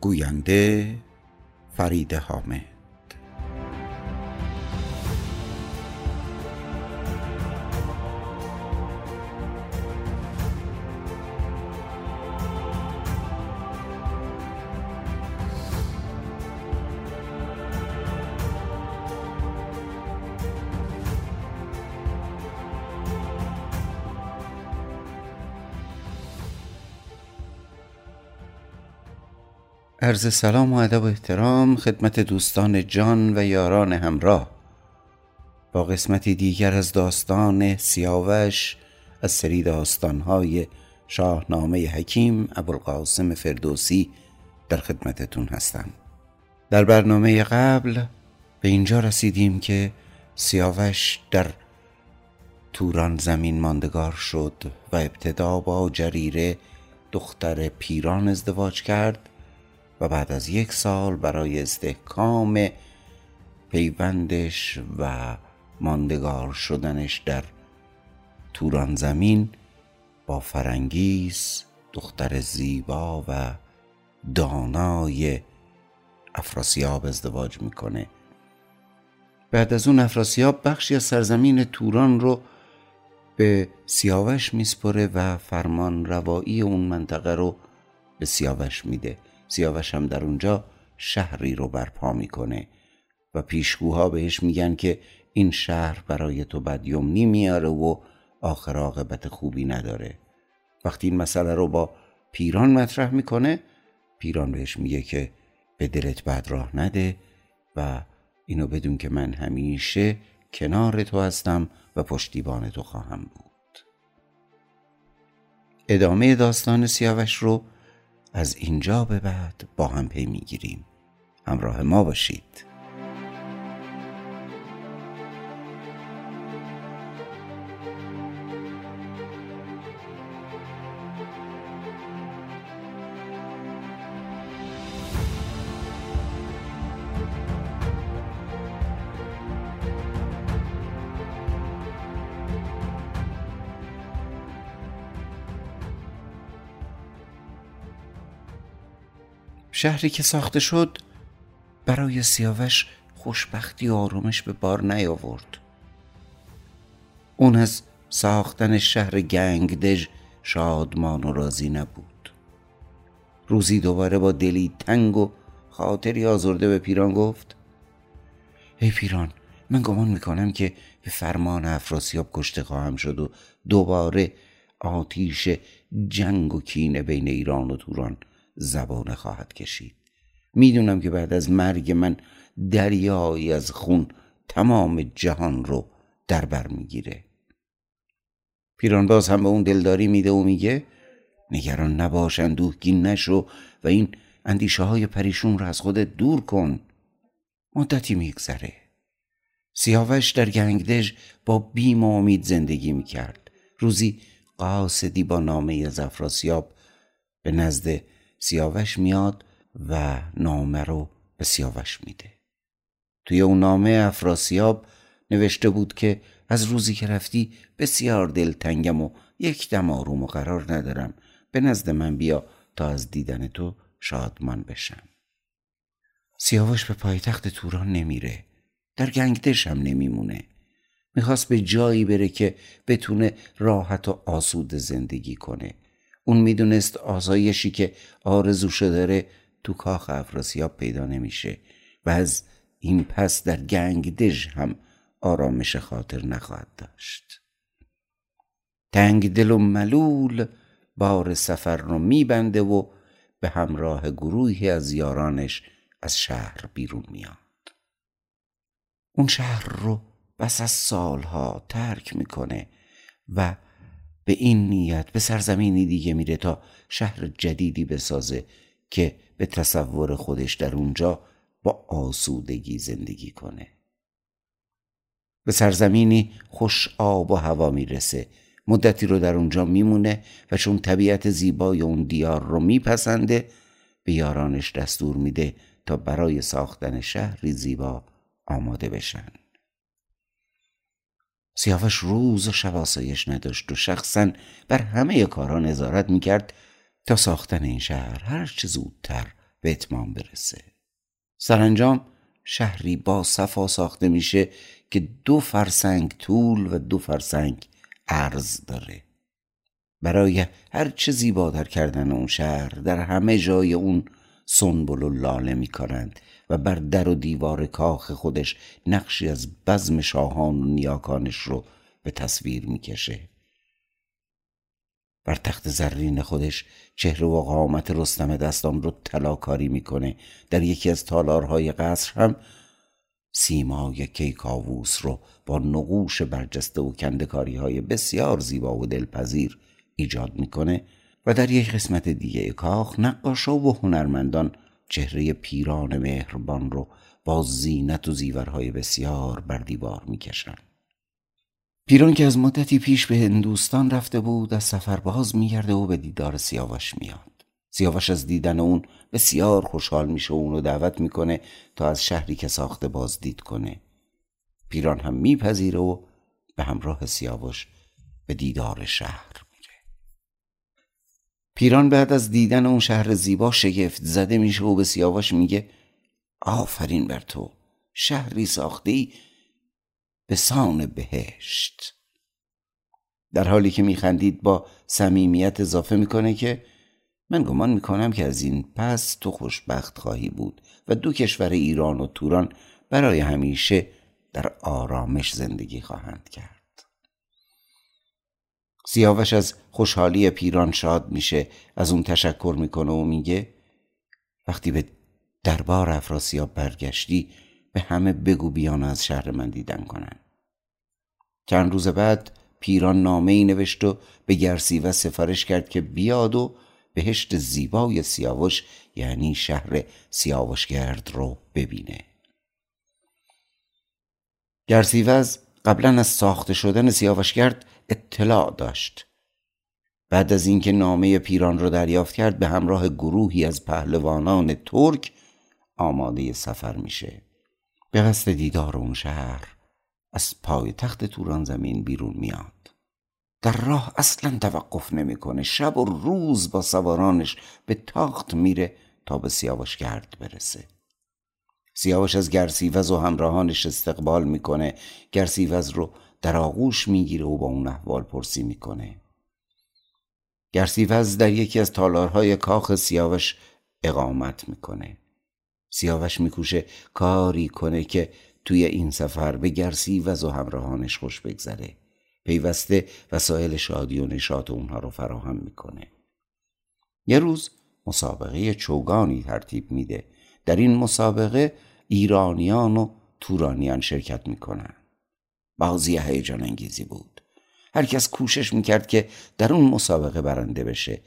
گوینده فرید حامد عرض سلام و ادب و احترام خدمت دوستان جان و یاران همراه. با قسمتی دیگر از داستان سیاوش از سری داستانهای شاهنامه حکیم ابوالقاسم فردوسی در خدمتتون هستم. در برنامه قبل به اینجا رسیدیم که سیاوش در توران زمین ماندگار شد و ابتدا با جریره دختر پیران ازدواج کرد. و بعد از یک سال برای استحکام پیوندش و ماندگار شدنش در توران زمین با فرنگیز دختر زیبا و دانای افراسیاب ازدواج می‌کنه. بعد از اون افراسیاب بخشی از سرزمین توران رو به سیاوش میسپره و فرمان روایی اون منطقه رو به سیاوش میده. سیاوش هم در اونجا شهری رو برپا می‌کنه و پیشگوها بهش میگن که این شهر برای تو بدیمنی میاره و آخر عاقبت خوبی نداره. وقتی این مسئله رو با پیران مطرح می‌کنه پیران بهش میگه که به دلت بد راه نده و اینو بدون که من همیشه کنار تو هستم و پشتیبان تو خواهم بود. ادامه داستان سیاوش رو از اینجا به بعد با هم پی می‌گیریم. همراه ما باشید. شهری که ساخته شد برای سیاوش خوشبختی و آرامش به بار نیاورد. اون از ساختن شهر گنگدژ شادمان و راضی نبود. روزی دوباره با دلی تنگ و خاطری آزرده به پیران گفت ای پیران من گمان می‌کنم که به فرمان افراسیاب کشته خواهم شد و دوباره آتیش جنگ و کینه بین ایران و توران. زبانه خواهد کشید. می‌دونم که بعد از مرگ من دریایی از خون تمام جهان رو در بر می‌گیره. پیرانباز هم به اون دلداری میده و میگه نگران نباش اندوهگین نشو و این اندیشه های پریشون رو از خودت دور کن. مدتی میگذره. سیاوش در گنگدژ با بیم و امید زندگی می‌کرد. روزی قاصدی با نامه زفراسیاب به نزد سیاوش میاد و نامه رو به سیاوش میده. توی اون نامه افراسیاب نوشته بود که از روزی که رفتی بسیار دلتنگم و یک دم آروم و قرار ندارم. به نزد من بیا تا از دیدن تو شادمان بشم. سیاوش به پایتخت توران نمیره. در گنگدش هم نمیمونه. می‌خواست به جایی بره که بتونه راحت و آسود زندگی کنه. اون می‌دونست آسایشی که آرزوشو داره تو کاخ افراسیاب پیدا نمیشه و از این پس در گنگ دژ هم آرامش خاطر نخواهد داشت. تنگ دل و ملول بار سفر رو میبنده و به همراه گروهی از یارانش از شهر بیرون میاد اون شهر رو بس از سالها ترک می‌کنه و به این نیت به سرزمینی دیگه میره تا شهر جدیدی بسازه که به تصور خودش در اونجا با آسودگی زندگی کنه. به سرزمینی خوش آب و هوا می‌رسه. مدتی رو در اونجا میمونه و چون طبیعت زیبای اون دیار رو میپسنده به یارانش دستور میده تا برای ساختن شهری زیبا آماده بشن. سیاوش روز و شب آسایش نداشت و شخصا بر همه کارها نظارت می‌کرد تا ساختن این شهر هرچه زودتر به اتمام برسه. سرانجام شهری با صفا ساخته میشه که دو فرسنگ طول و دو فرسنگ عرض داره. برای هر چه زیباتر کردن اون شهر در همه جای اون سنبل و لاله می‌کنند و بر در و دیوار کاخ خودش نقشی از بزم شاهان و نیاکانش رو به تصویر می‌کشه. بر تخت زرین خودش چهره و قامت رستم دستان رو تلاکاری می‌کنه. در یکی از تالارهای قصر هم سیمای کیکاووس رو با نقوش برجسته و کندکاری های بسیار زیبا و دلپذیر ایجاد می‌کنه. و در یک قسمت دیگه کاخ نقاشا و هنرمندان چهره پیران مهربان رو با زینت و زیورهای بسیار بر دیوار می‌کشن پیران که از مدتی پیش به هندوستان رفته بود از سفر باز میگرده و به دیدار سیاوش میاد. سیاوش از دیدن اون بسیار خوشحال میشه و اونو دعوت می‌کنه تا از شهری که ساخته بازدید کنه. پیران هم میپذیره و به همراه سیاوش به دیدار شهر پیران بعد از دیدن اون شهر زیبا شگفت زده میشه و به سیاوش میگه آفرین بر تو شهری ساخته ای به سان بهشت. در حالی که میخندید با صمیمیت اضافه می‌کنه که من گمان می‌کنم که از این پس تو خوشبخت خواهی بود و دو کشور ایران و توران برای همیشه در آرامش زندگی خواهند کرد. سیاوش از خوشحالی پیران شاد میشه از اون تشکر می‌کنه و میگه وقتی به دربار افراسیاب برگشتی به همه بگو بیان از شهر من دیدن کنن. چند روز بعد پیران نامه ای نوشت و به گرسی و سفارش کرد که بیاد و بهشت زیبای سیاوش یعنی شهر سیاوشگرد رو ببینه. گرسیوز قبلا از ساخته شدن سیاوشگرد اطلاع داشت. بعد از اینکه نامه پیران را دریافت کرد به همراه گروهی از پهلوانان ترک آماده سفر میشه. به قصد دیدار اون شهر از پای تخت توران زمین بیرون میاد. در راه اصلا توقف نمی‌کنه. شب و روز با سوارانش به تاخت میره تا به سیاوشگرد برسه. سیاوش از گرسیوز و همراهانش استقبال می‌کنه. گرسیوز رو در آغوش می‌گیره و با اون احوال پرسی می‌کنه. گرسیوز در یکی از تالارهای کاخ سیاوش اقامت می‌کنه. سیاوش میکوشه کاری کنه که توی این سفر به گرسیوز و همراهانش خوش بگذره. پیوسته وسایل شادی و نشاط اونها رو فراهم می‌کنه. یه روز مسابقه چوگانی ترتیب میده. در این مسابقه ایرانیان و تورانیان شرکت می‌کنن. بازی هیجان انگیزی بود. هر کس کوشش می‌کرد که در اون مسابقه برنده بشه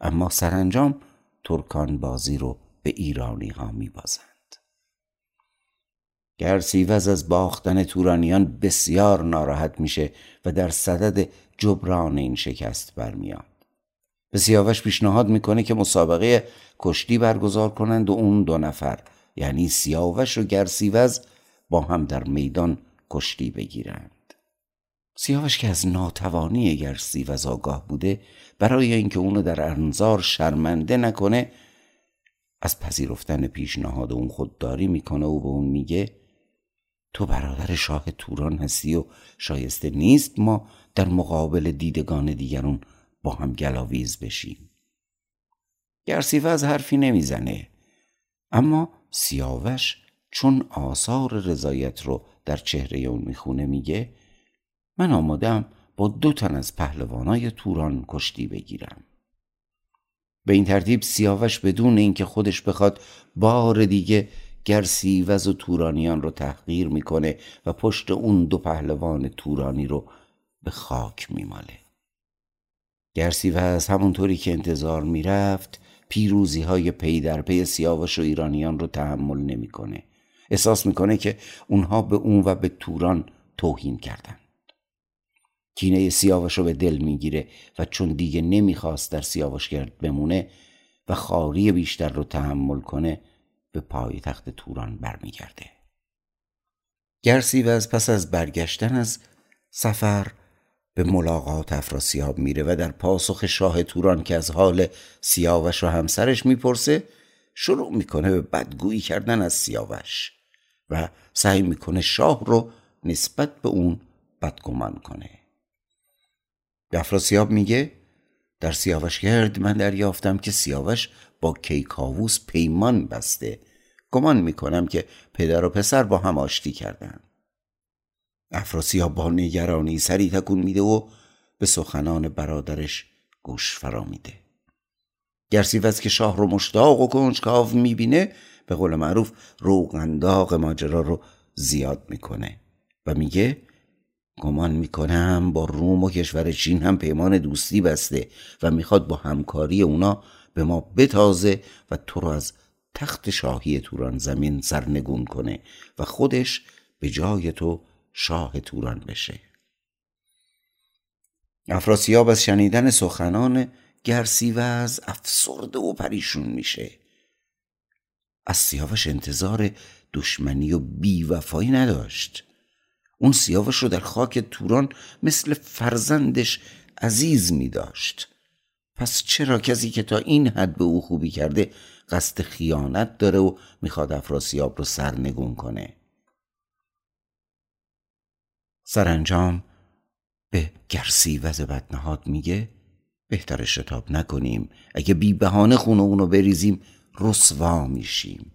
اما سرانجام ترکان بازی رو به ایرانی ها میبازند گرسیوز از باختن تورانیان بسیار ناراحت میشه و در صدد جبران این شکست برمیاد. به سیاوش پیشنهاد می‌کنه که مسابقه کشتی برگزار کنند و اون دو نفر یعنی سیاوش و گرسیوز با هم در میدان کشتی بگیرند. سیاوش که از ناتوانی گرسیوز آگاه بوده برای اینکه اونو در انظار شرمنده نکنه از پذیرفتن پیشنهاد اون خودداری می‌کنه و به اون میگه تو برادر شاه توران هستی و شایسته نیست ما در مقابل دیدگان دیگرون با هم گلاویز بشیم. گرسیوه از حرفی نمی‌زنه اما سیاوش چون آثار رضایت رو در چهره اون می‌خونه میگه من آمادم با دو تن از پهلوانای توران کشتی بگیرم به این ترتیب سیاوش بدون اینکه خودش بخواد بار دیگه گرسیوز و تورانیان رو تحقیر می‌کنه و پشت اون دو پهلوان تورانی رو به خاک میماله گرسیوز همونطوری که انتظار می‌رفت پیروزی های پی در پی سیاوش و ایرانیان رو تحمل نمی‌کنه. احساس می‌کنه که اونها به اون و به توران توهین کردند. کینه سیاوش رو به دل می‌گیره و چون دیگه نمی‌خواست در سیاوشگرد بمونه و خاری بیشتر رو تحمل کنه به پای تخت توران برمیگرده از پس از برگشتن از سفر به ملاقات افراسیاب میره و در پاسخ شاه توران که از حال سیاوش و همسرش می‌پرسه شروع می‌کنه به بدگویی کردن از سیاوش و سعی می‌کنه شاه رو نسبت به اون بدگمان کنه. به افراسیاب میگه در سیاوش گرد من دریافتم که سیاوش با کیکاووس پیمان بسته. گمان می‌کنم که پدر و پسر با هم آشتی کردن. افراسیاب با نگرانی سری تکون میده و به سخنان برادرش گوش فرا میده. گرسیوز که شاه رو مشتاق و کنجکاو می‌بینه به قول معروف روغنداغ ماجرا رو زیاد می‌کنه. و میگه گمان می‌کنم با روم و کشور چین هم پیمان دوستی بسته و می‌خواد با همکاری اونا به ما بتازه و تو رو از تخت شاهی توران زمین سرنگون کنه و خودش به جای تو شاه توران بشه. افراسیاب از شنیدن سخنان از افسرده و پریشون میشه. از سیاوش انتظار دشمنی و بیوفایی نداشت. اون سیاوش رو در خاک توران مثل فرزندش عزیز می داشت. پس چرا کسی که تا این حد به او خوبی کرده قصد خیانت داره و می‌خواد افراسیاب رو سرنگون کنه؟ سرانجام به گرسی وز بدنهاد میگه بهتر شتاب نکنیم. اگه بی بهانه خون اونو بریزیم رسوا میشیم.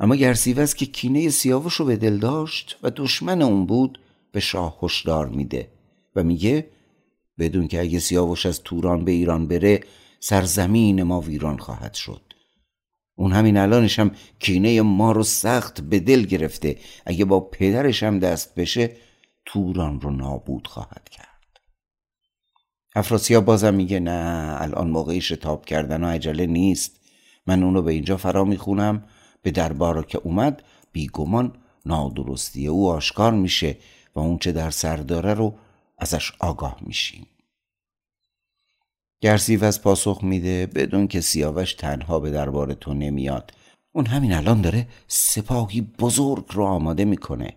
اما گرسیوز که کینه سیاوش رو به دل داشت و دشمن اون بود به شاه هشدار میده و میگه بدون که اگه سیاوش از توران به ایران بره سرزمین ما ویران خواهد شد. اون همین الانش هم کینه ما رو سخت به دل گرفته. اگه با پدرش هم دست بشه توران رو نابود خواهد کرد. افراسیاب بازم میگه نه الان موقعی شتاب کردن و عجله نیست. من اونو به اینجا فرا می‌خونم. به دربار که اومد بیگمان نادرستی او آشکار میشه و اون چه در سر داره رو ازش آگاه میشیم. از پاسخ میده بدون که سیاوش تنها به دربار تو نمیاد. اون همین الان داره سپاهی بزرگ رو آماده می‌کنه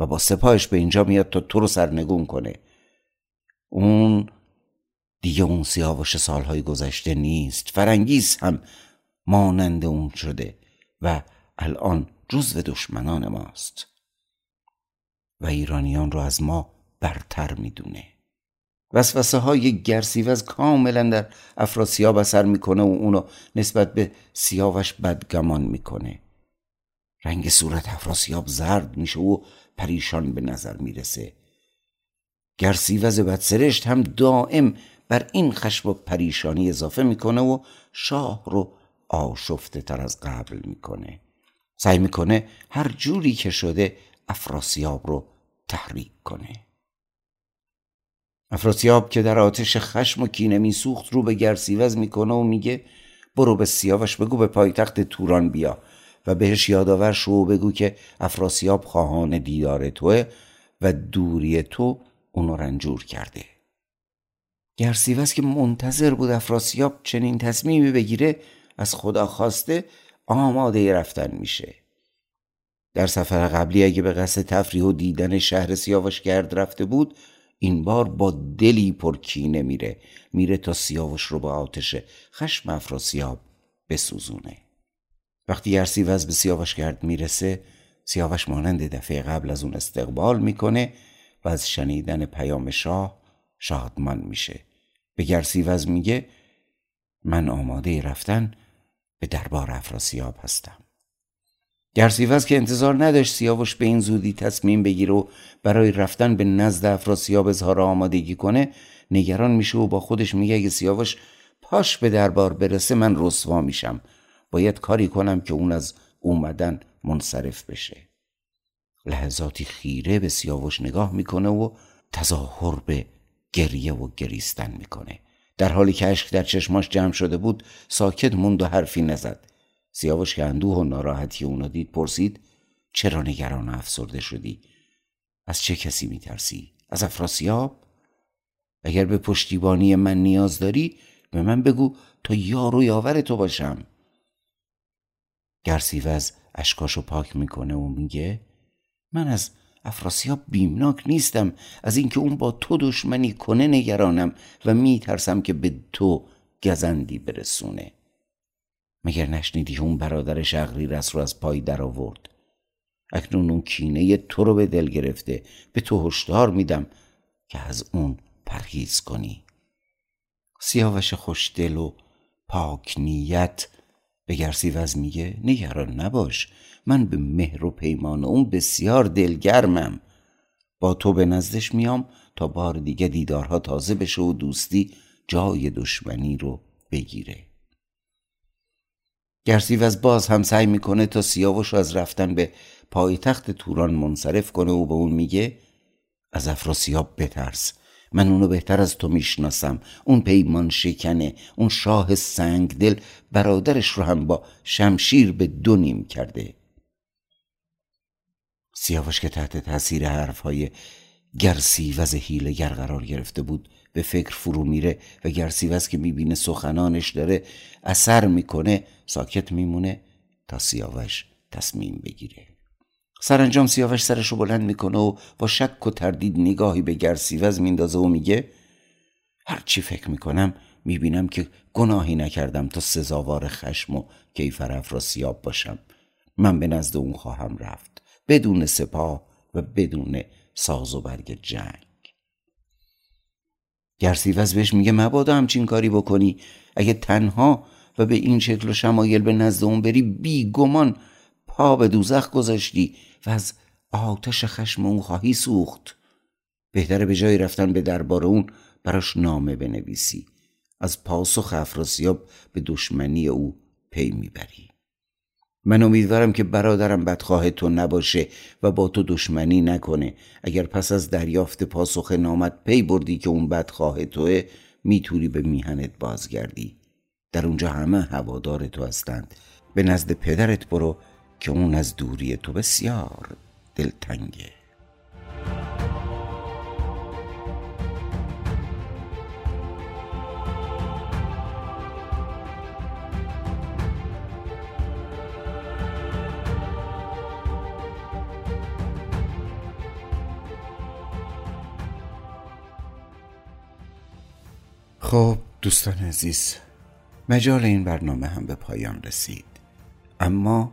و با سپاهش به اینجا میاد تا تو رو سرنگون کنه. اون دیگه اون سیاوش سالهای گذشته نیست. فرنگیس هم مانند اون شده و الان جزو دشمنان ماست. و ایرانیان رو از ما برتر می‌دونه. وسوسه های گرسیوز کاملا در افراسیاب اثر می‌کنه و اونو نسبت به سیاوش بدگمان می‌کنه. رنگ صورت افراسیاب زرد میشه و پریشان به نظر می‌رسه. گرسیوز بدسرشت هم دائم بر این خشم و پریشانی اضافه می‌کنه و شاه رو آشفته تر از قبل می‌کنه. سعی می‌کنه هر جوری که شده افراسیاب رو تحریک کنه. افراسیاب که در آتش خشم و کینه میسوخت رو به گرسیوز می‌کنه و میگه برو به سیاوش بگو به پایتخت توران بیا. و بهش یادآور شو و بگو که افراسیاب خواهان دیدار توه و دوری تو اونو رنجور کرده. گرسیوز که منتظر بود افراسیاب چنین تصمیمی بگیره از خدا خواسته آماده رفتن میشه. در سفر قبلی اگه به قصد تفریح و دیدن شهر سیاوش گرد رفته بود این بار با دلی پرکینه میره. میره تا سیاوش رو با آتش خشم افراسیاب بسوزونه. وقتی گرسیوز به سیاوش گرد می‌رسه سیاوش مانند دفعه قبل از اون استقبال می‌کنه و از شنیدن پیام شاه شادمان میشه. به گرسیوز میگه من آماده رفتن به دربار افراسیاب هستم. گرسیوز که انتظار نداشت سیاوش به این زودی تصمیم بگیره و برای رفتن به نزد افراسیاب اظهار آمادگی کنه نگران میشه و با خودش میگه اگه سیاوش پاش به دربار برسه من رسوا میشم. باید کاری کنم که اون از اومدن منصرف بشه. لحظاتی خیره به سیاوش نگاه می‌کنه و تظاهر به گریه و گریستن می‌کنه. در حالی که اشک در چشماش جمع شده بود ساکت موند و حرفی نزد. سیاوش که اندوه و ناراحتی اونو دید پرسید چرا نگران افسرده شدی؟ از چه کسی میترسی؟ از افراسیاب؟ اگر به پشتیبانی من نیاز داری به من بگو تا یار و یاور تو باشم. گرسیوز اشکاشو پاک می‌کنه و میگه من از افراسیاب بیمناک نیستم از اینکه اون با تو دشمنی کنه نگرانم و میترسم که به تو گزندی برسونه. مگر نشنیدی اون برادر رس رو از پای در آورد؟ اکنون اون کینه تو رو به دل گرفته. به تو هشدار میدم که از اون پرهیز کنی. سیاوش خوشدل و پاک نیت به گرسیوز میگه نگران نباش. من به مهر و پیمان اون بسیار دلگرمم. با تو به نزدش میام تا بار دیگه دیدارها تازه بشه و دوستی جای دشمنی رو بگیره. گرسیوز باز هم سعی می‌کنه تا سیاوش از رفتن به پایتخت توران منصرف کنه و به اون میگه از افراسیاب بترس. من اونو بهتر از تو می‌شناسم. اون پیمان شکنه. اون شاه سنگ دل برادرش رو هم با شمشیر به دو نیم کرده. سیاوش که تحت تاثیر حرفهای گرسیوز گر قرار گرفته بود به فکر فرو میره و گرسیوز که می‌بینه سخنانش داره اثر می‌کنه ساکت میمونه تا سیاوش تصمیم بگیره. سرانجام سیاوش سرش رو بلند می‌کنه و با شک و تردید نگاهی به گرسیوز میندازه و میگه هرچی فکر می‌کنم می‌بینم که گناهی نکردم تا سزاوار خشم و کیفر افراسیاب باشم. من به نزد اون خواهم رفت بدون سپاه و بدون ساز و برگ جنگ. گرسیوز بهش میگه مبادا همچین کاری بکنی. اگه تنها و به این شکل و شمایل به نزد اون بری بی گمان پا به دوزخ گذاشتی و از آتش خشم اون خواهی سوخت. بهتره به جای رفتن به دربار اون براش نامه بنویسی. از پاسخ افراسیاب به دشمنی او پی می‌بری. من امیدوارم که برادرم بدخواه تو نباشه و با تو دشمنی نکنه. اگر پس از دریافت پاسخ نامت پی بردی که اون بدخواه توه می‌تونی به میهنت بازگردی. در اونجا همه هوادار تو هستند. به نزد پدرت برو که اون از دوری تو بسیار دلتنگه. خب دوستان عزیز مجال این برنامه هم به پایان رسید. اما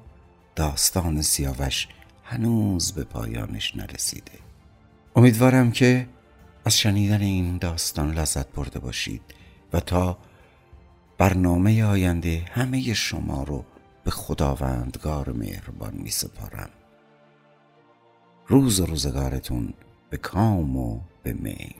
داستان سیاوش هنوز به پایانش نرسیده. امیدوارم که از شنیدن این داستان لذت برده باشید و تا برنامه آینده همه شما رو به خداوندگار مهربان می سپارم روز و روزگارتون به کام و به میل.